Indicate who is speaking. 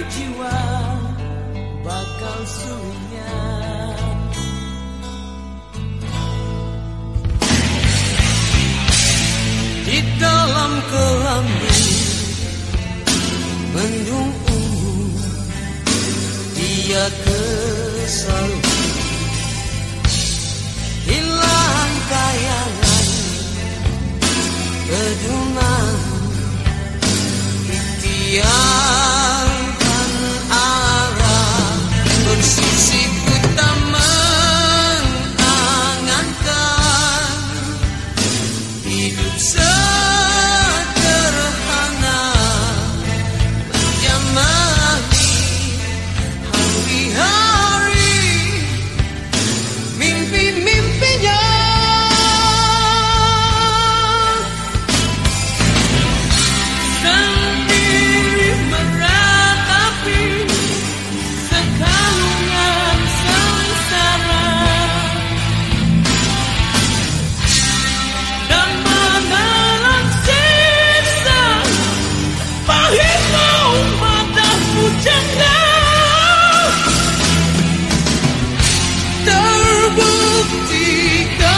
Speaker 1: jiwa bakal suruhnya di dalam kelambu mendung ungu dia kesal ti